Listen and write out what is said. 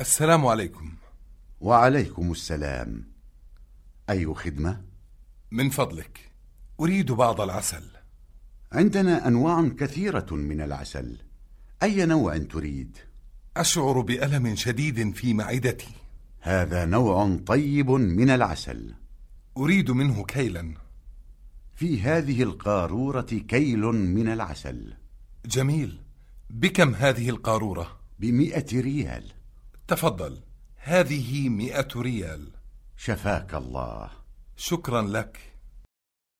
السلام عليكم. وعليكم السلام. أي خدمة؟ من فضلك. أريد بعض العسل. عندنا أنواع كثيرة من العسل. أي نوع تريد؟ أشعر بألم شديد في معدتي. هذا نوع طيب من العسل. أريد منه كيلا. في هذه القارورة كيل من العسل. جميل. بكم هذه القارورة؟ بمئة ريال. تفضل. هذه مئة ريال. شفاك الله. شكرا لك.